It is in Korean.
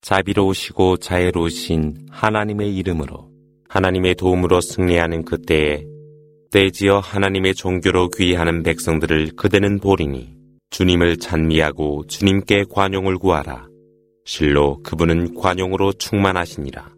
자비로우시고 자애로우신 하나님의 이름으로 하나님의 도움으로 승리하는 그때에 때지어 하나님의 종교로 귀의하는 백성들을 그대는 보리니 주님을 찬미하고 주님께 관용을 구하라. 실로 그분은 관용으로 충만하시니라.